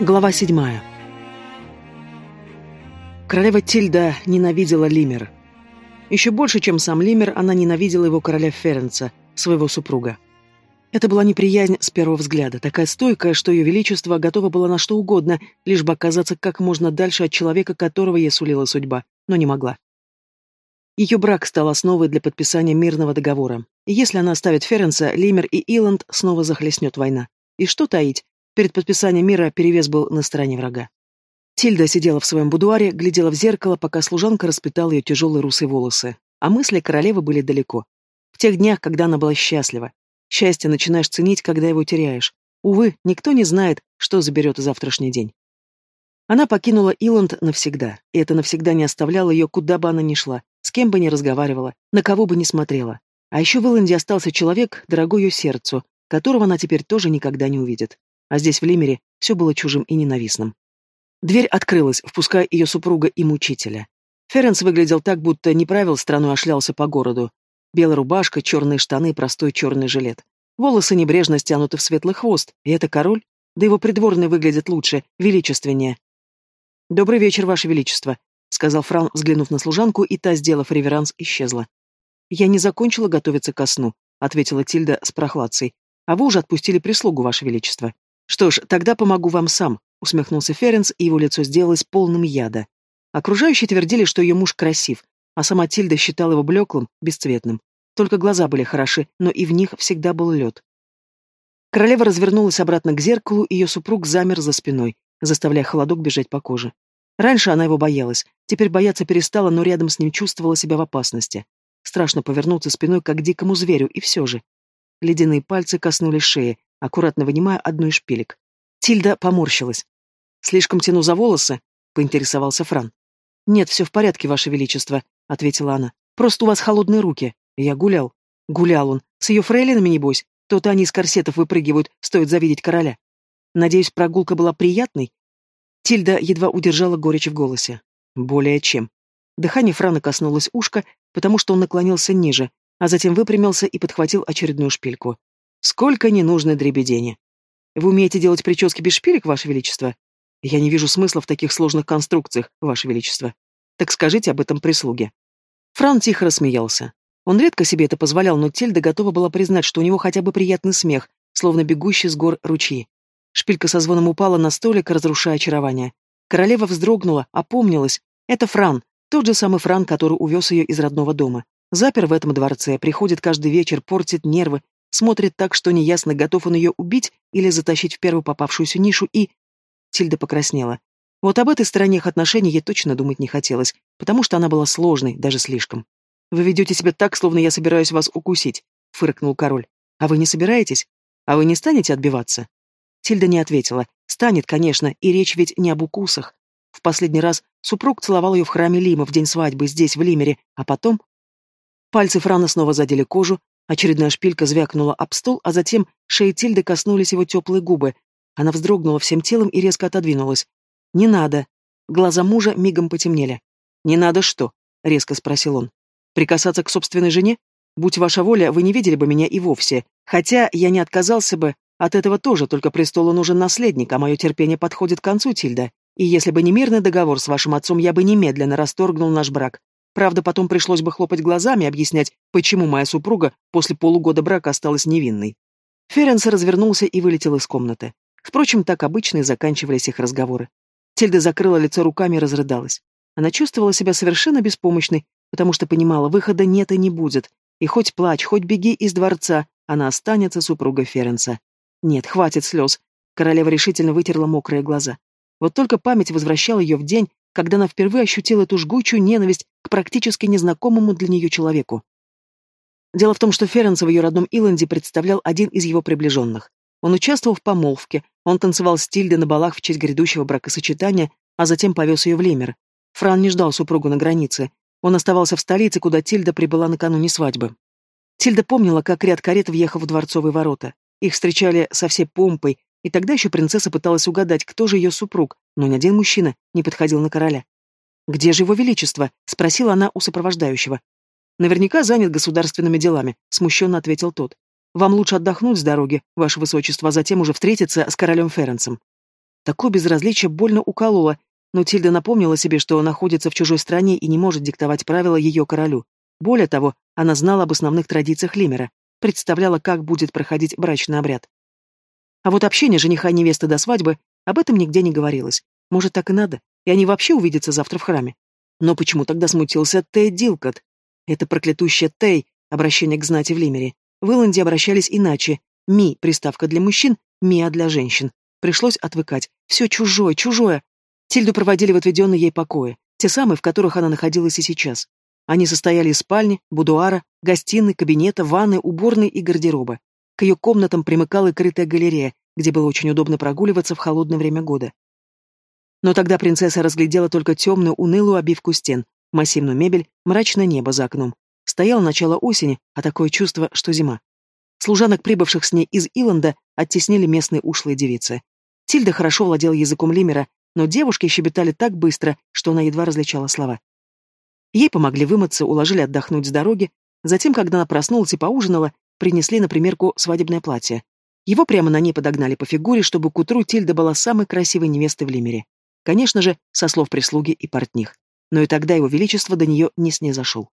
Глава седьмая. Королева Тильда ненавидела Лимер. Еще больше, чем сам Лимер, она ненавидела его короля Ференца, своего супруга. Это была неприязнь с первого взгляда, такая стойкая, что ее величество готово было на что угодно, лишь бы оказаться как можно дальше от человека, которого ей сулила судьба, но не могла. Ее брак стал основой для подписания мирного договора. Если она оставит Ференца, Лимер и Иланд снова захлестнет война. И что таить, Перед подписанием мира перевес был на стороне врага. Тильда сидела в своем будуаре, глядела в зеркало, пока служанка распитала ее тяжелые русые волосы. А мысли королевы были далеко. В тех днях, когда она была счастлива. Счастье начинаешь ценить, когда его теряешь. Увы, никто не знает, что заберет завтрашний день. Она покинула Иланд навсегда, и это навсегда не оставляло ее, куда бы она ни шла, с кем бы ни разговаривала, на кого бы ни смотрела. А еще в Иланде остался человек, дорогой ее сердцу, которого она теперь тоже никогда не увидит а здесь, в Лимере, все было чужим и ненавистным. Дверь открылась, впуская ее супруга и мучителя. Ференс выглядел так, будто не правил страну, а шлялся по городу. Белая рубашка, черные штаны, простой черный жилет. Волосы небрежно стянуты в светлый хвост, и это король? Да его придворный выглядит лучше, величественнее. «Добрый вечер, Ваше Величество», — сказал Фран, взглянув на служанку, и та, сделав реверанс, исчезла. «Я не закончила готовиться ко сну», — ответила Тильда с прохладцей. «А вы уже отпустили прислугу, Ваше Величество». «Что ж, тогда помогу вам сам», — усмехнулся Ференс, и его лицо сделалось полным яда. Окружающие твердили, что ее муж красив, а сама Тильда считала его блеклым, бесцветным. Только глаза были хороши, но и в них всегда был лед. Королева развернулась обратно к зеркалу, и ее супруг замер за спиной, заставляя холодок бежать по коже. Раньше она его боялась, теперь бояться перестала, но рядом с ним чувствовала себя в опасности. Страшно повернуться спиной, как дикому зверю, и все же. Ледяные пальцы коснулись шеи, аккуратно вынимая одну из шпилек. Тильда поморщилась. «Слишком тяну за волосы?» — поинтересовался Фран. «Нет, все в порядке, Ваше Величество», — ответила она. «Просто у вас холодные руки. Я гулял». Гулял он. С ее фрейлинами, небось. То-то они из корсетов выпрыгивают, стоит завидеть короля. Надеюсь, прогулка была приятной?» Тильда едва удержала горечь в голосе. «Более чем». Дыхание Франа коснулось ушка, потому что он наклонился ниже, а затем выпрямился и подхватил очередную шпильку. Сколько ненужной дребедени. Вы умеете делать прически без шпилек, Ваше Величество? Я не вижу смысла в таких сложных конструкциях, Ваше Величество. Так скажите об этом прислуге. Фран тихо рассмеялся. Он редко себе это позволял, но Тельда готова была признать, что у него хотя бы приятный смех, словно бегущий с гор ручьи. Шпилька со звоном упала на столик, разрушая очарование. Королева вздрогнула, опомнилась. Это Фран, тот же самый Фран, который увез ее из родного дома. Запер в этом дворце, приходит каждый вечер, портит нервы, Смотрит так, что неясно, готов он ее убить или затащить в первую попавшуюся нишу, и... Тильда покраснела. Вот об этой стороне их отношений ей точно думать не хотелось, потому что она была сложной, даже слишком. «Вы ведете себя так, словно я собираюсь вас укусить», — фыркнул король. «А вы не собираетесь? А вы не станете отбиваться?» Тильда не ответила. «Станет, конечно, и речь ведь не об укусах. В последний раз супруг целовал ее в храме Лима в день свадьбы здесь, в Лимере, а потом... Пальцы Франа снова задели кожу, Очередная шпилька звякнула об стол, а затем шеи Тильды коснулись его теплые губы. Она вздрогнула всем телом и резко отодвинулась. «Не надо». Глаза мужа мигом потемнели. «Не надо что?» — резко спросил он. «Прикасаться к собственной жене? Будь ваша воля, вы не видели бы меня и вовсе. Хотя я не отказался бы. От этого тоже, только престолу нужен наследник, а мое терпение подходит к концу, Тильда. И если бы не мирный договор с вашим отцом, я бы немедленно расторгнул наш брак. Правда, потом пришлось бы хлопать глазами и объяснять, почему моя супруга после полугода брака осталась невинной. Ференс развернулся и вылетел из комнаты. Впрочем, так обычно и заканчивались их разговоры. Тильда закрыла лицо руками и разрыдалась. Она чувствовала себя совершенно беспомощной, потому что понимала, выхода нет и не будет. И хоть плачь, хоть беги из дворца, она останется супругой Ференса. Нет, хватит слез. Королева решительно вытерла мокрые глаза. Вот только память возвращала ее в день, когда она впервые ощутила эту жгучую ненависть к практически незнакомому для нее человеку. Дело в том, что Ференс в ее родном Иланде представлял один из его приближенных. Он участвовал в помолвке, он танцевал с Тильдой на балах в честь грядущего бракосочетания, а затем повез ее в Лемер. Фран не ждал супругу на границе. Он оставался в столице, куда Тильда прибыла накануне свадьбы. Тильда помнила, как ряд карет въехал в дворцовые ворота. Их встречали со всей помпой, и тогда еще принцесса пыталась угадать, кто же ее супруг, но ни один мужчина не подходил на короля. «Где же его величество?» — спросила она у сопровождающего. «Наверняка занят государственными делами», — смущенно ответил тот. «Вам лучше отдохнуть с дороги, ваше высочество, а затем уже встретиться с королем Ференсом». Такое безразличие больно укололо, но Тильда напомнила себе, что находится в чужой стране и не может диктовать правила ее королю. Более того, она знала об основных традициях Лимера, представляла, как будет проходить брачный обряд. А вот общение жениха и невесты до свадьбы, об этом нигде не говорилось. Может, так и надо, и они вообще увидятся завтра в храме. Но почему тогда смутился Тей Дилкот? Это проклятущая Тей, обращение к знати в Лимере. В Иланде обращались иначе. Ми — приставка для мужчин, Миа для женщин. Пришлось отвыкать. Все чужое, чужое. Тильду проводили в отведенные ей покои, те самые, в которых она находилась и сейчас. Они состояли из спальни, будуара, гостиной, кабинета, ванны, уборной и гардероба. К ее комнатам примыкала крытая галерея, где было очень удобно прогуливаться в холодное время года. Но тогда принцесса разглядела только темную, унылую обивку стен, массивную мебель, мрачное небо за окном. Стояло начало осени, а такое чувство, что зима. Служанок, прибывших с ней из Иланда, оттеснили местные ушлые девицы. Тильда хорошо владела языком Лимера, но девушки щебетали так быстро, что она едва различала слова. Ей помогли вымыться, уложили отдохнуть с дороги, затем, когда она проснулась и поужинала, принесли на примерку свадебное платье. Его прямо на ней подогнали по фигуре, чтобы к утру Тильда была самой красивой невестой в Лимере. Конечно же, со слов прислуги и портних. Но и тогда его величество до нее не снизошел.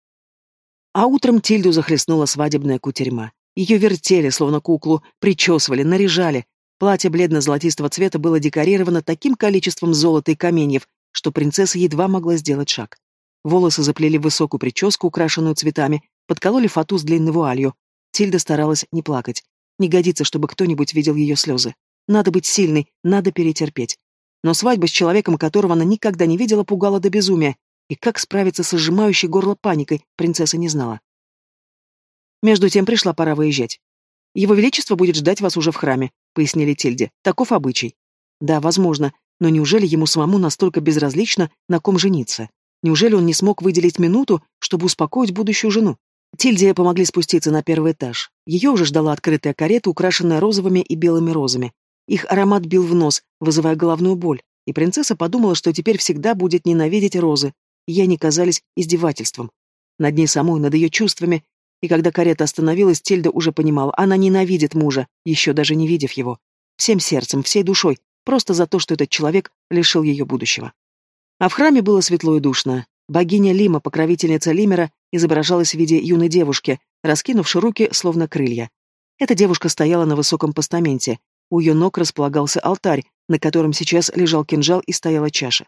А утром Тильду захлестнула свадебная кутерьма. Ее вертели, словно куклу, причесывали, наряжали. Платье бледно-золотистого цвета было декорировано таким количеством золота и каменьев, что принцесса едва могла сделать шаг. Волосы заплели в высокую прическу, украшенную цветами, подкололи фату с длинной вуалью. Тильда старалась не плакать. Не годится, чтобы кто-нибудь видел ее слезы. Надо быть сильной, надо перетерпеть. Но свадьба с человеком, которого она никогда не видела, пугала до безумия. И как справиться с сжимающей горло паникой, принцесса не знала. Между тем пришла пора выезжать. «Его Величество будет ждать вас уже в храме», — пояснили Тильде. «Таков обычай». «Да, возможно, но неужели ему самому настолько безразлично, на ком жениться? Неужели он не смог выделить минуту, чтобы успокоить будущую жену?» Тильде помогли спуститься на первый этаж. Ее уже ждала открытая карета, украшенная розовыми и белыми розами. Их аромат бил в нос, вызывая головную боль, и принцесса подумала, что теперь всегда будет ненавидеть розы. Ей они казались издевательством. Над ней самой, над ее чувствами, и когда карета остановилась, Тильда уже понимала, она ненавидит мужа, еще даже не видев его. Всем сердцем, всей душой, просто за то, что этот человек лишил ее будущего. А в храме было светло и душно. Богиня Лима, покровительница Лимера, изображалась в виде юной девушки, раскинувшей руки, словно крылья. Эта девушка стояла на высоком постаменте. У ее ног располагался алтарь, на котором сейчас лежал кинжал и стояла чаша.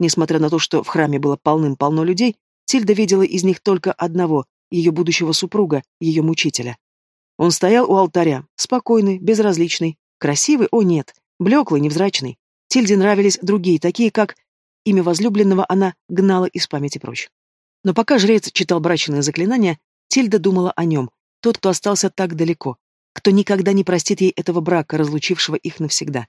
Несмотря на то, что в храме было полным-полно людей, Тильда видела из них только одного, ее будущего супруга, ее мучителя. Он стоял у алтаря, спокойный, безразличный, красивый, о нет, блеклый, невзрачный. Тильде нравились другие, такие как... Имя возлюбленного она гнала из памяти прочь. Но пока жрец читал брачное заклинание, Тильда думала о нем, тот, кто остался так далеко, кто никогда не простит ей этого брака, разлучившего их навсегда.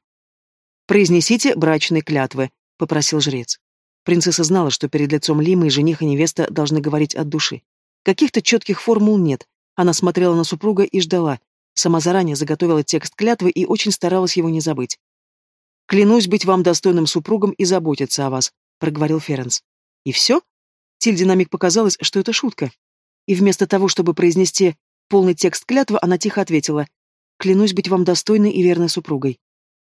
«Произнесите брачные клятвы», — попросил жрец. Принцесса знала, что перед лицом Лимы жених и невеста должны говорить от души. Каких-то четких формул нет. Она смотрела на супруга и ждала. Сама заранее заготовила текст клятвы и очень старалась его не забыть. «Клянусь быть вам достойным супругом и заботиться о вас», — проговорил Ференс. «И все?» Тильде на миг показалось, что это шутка. И вместо того, чтобы произнести полный текст клятвы, она тихо ответила «Клянусь быть вам достойной и верной супругой».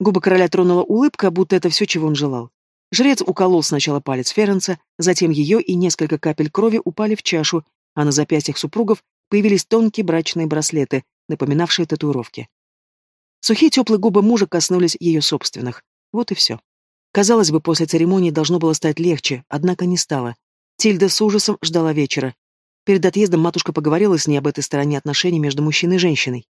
Губы короля тронула улыбка, будто это все, чего он желал. Жрец уколол сначала палец Ференса, затем ее и несколько капель крови упали в чашу, а на запястьях супругов появились тонкие брачные браслеты, напоминавшие татуировки. Сухие теплые губы мужа коснулись ее собственных. Вот и все. Казалось бы, после церемонии должно было стать легче, однако не стало. Тильда с ужасом ждала вечера. Перед отъездом матушка поговорила с ней об этой стороне отношений между мужчиной и женщиной.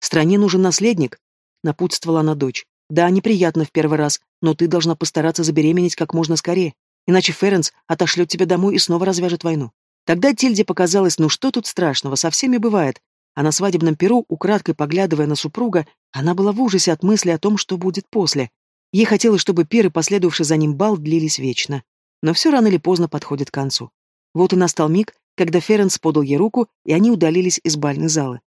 «Стране нужен наследник», — напутствовала она дочь. «Да, неприятно в первый раз, но ты должна постараться забеременеть как можно скорее, иначе Ференс отошлет тебя домой и снова развяжет войну». Тогда Тильде показалось, ну что тут страшного, со всеми бывает. А на свадебном перу, украдкой поглядывая на супруга, она была в ужасе от мысли о том, что будет после. Ей хотелось, чтобы пир и последовавший за ним бал длились вечно. Но все рано или поздно подходит к концу. Вот и настал миг, когда Ференс подал ей руку, и они удалились из бальной залы.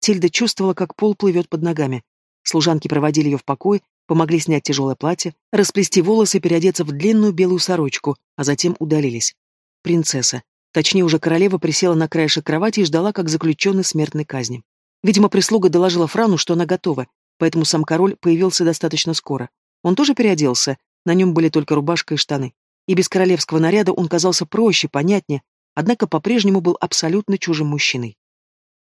Тильда чувствовала, как пол плывет под ногами. Служанки проводили ее в покой, помогли снять тяжелое платье, расплести волосы и переодеться в длинную белую сорочку, а затем удалились. Принцесса. Точнее, уже королева присела на краешек кровати и ждала, как заключенный смертной казни. Видимо, прислуга доложила Франу, что она готова, поэтому сам король появился достаточно скоро. Он тоже переоделся, на нем были только рубашка и штаны. И без королевского наряда он казался проще, понятнее, однако по-прежнему был абсолютно чужим мужчиной.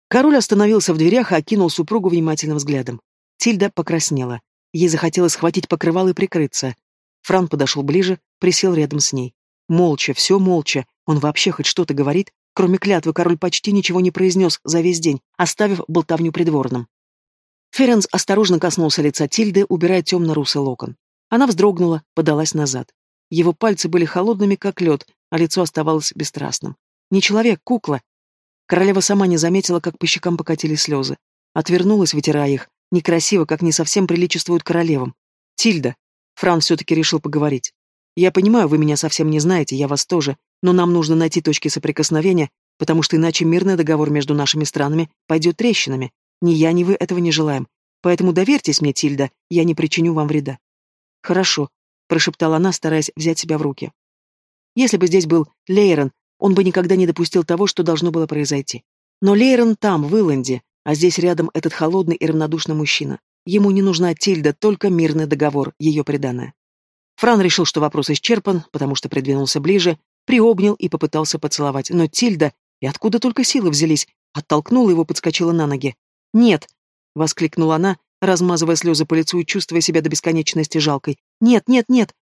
Король остановился в дверях и окинул супругу внимательным взглядом. Тильда покраснела. Ей захотелось схватить покрывало и прикрыться. Фран подошел ближе, присел рядом с ней. Молча, все молча. Он вообще хоть что-то говорит? Кроме клятвы, король почти ничего не произнес за весь день, оставив болтовню придворным. Ференс осторожно коснулся лица Тильды, убирая темно-русый локон. Она вздрогнула, подалась назад. Его пальцы были холодными, как лед, а лицо оставалось бесстрастным. Не человек, кукла. Королева сама не заметила, как по щекам покатились слезы. Отвернулась, вытирая их. Некрасиво, как не совсем приличествуют королевам. «Тильда!» Фран все-таки решил поговорить. «Я понимаю, вы меня совсем не знаете, я вас тоже, но нам нужно найти точки соприкосновения, потому что иначе мирный договор между нашими странами пойдет трещинами. Ни я, ни вы этого не желаем. Поэтому доверьтесь мне, Тильда, я не причиню вам вреда». «Хорошо», — прошептала она, стараясь взять себя в руки. Если бы здесь был Лейрон, он бы никогда не допустил того, что должно было произойти. Но Лейрон там, в Илленде, а здесь рядом этот холодный и равнодушный мужчина. Ему не нужна Тильда, только мирный договор, ее преданная. Фран решил, что вопрос исчерпан, потому что придвинулся ближе, приобнял и попытался поцеловать. Но Тильда, и откуда только силы взялись, оттолкнула его, подскочила на ноги. «Нет!» — воскликнула она, размазывая слезы по лицу и чувствуя себя до бесконечности жалкой. «Нет, нет, нет!»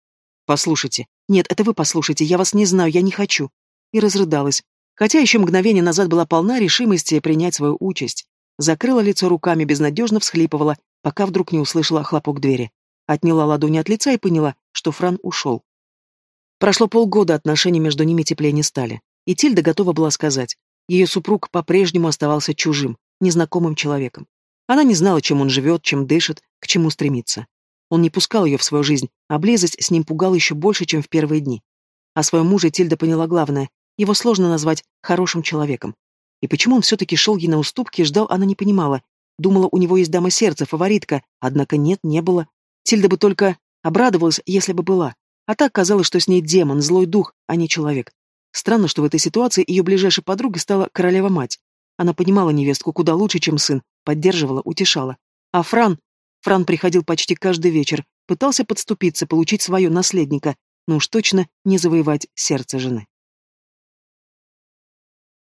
«Послушайте. Нет, это вы послушайте, я вас не знаю, я не хочу». И разрыдалась, хотя еще мгновение назад была полна решимости принять свою участь. Закрыла лицо руками, безнадежно всхлипывала, пока вдруг не услышала хлопок двери. Отняла ладони от лица и поняла, что Фран ушел. Прошло полгода, отношения между ними теплее не стали. И Тильда готова была сказать. Ее супруг по-прежнему оставался чужим, незнакомым человеком. Она не знала, чем он живет, чем дышит, к чему стремится. Он не пускал ее в свою жизнь, а близость с ним пугала еще больше, чем в первые дни. О своем муже Тильда поняла главное. Его сложно назвать хорошим человеком. И почему он все-таки шел ей на уступки и ждал, она не понимала. Думала, у него есть дама сердца, фаворитка, однако нет, не было. Тильда бы только обрадовалась, если бы была. А так казалось, что с ней демон, злой дух, а не человек. Странно, что в этой ситуации ее ближайшей подругой стала королева-мать. Она понимала невестку куда лучше, чем сын, поддерживала, утешала. А Фран... Фран приходил почти каждый вечер, пытался подступиться, получить свое наследника, но уж точно не завоевать сердце жены.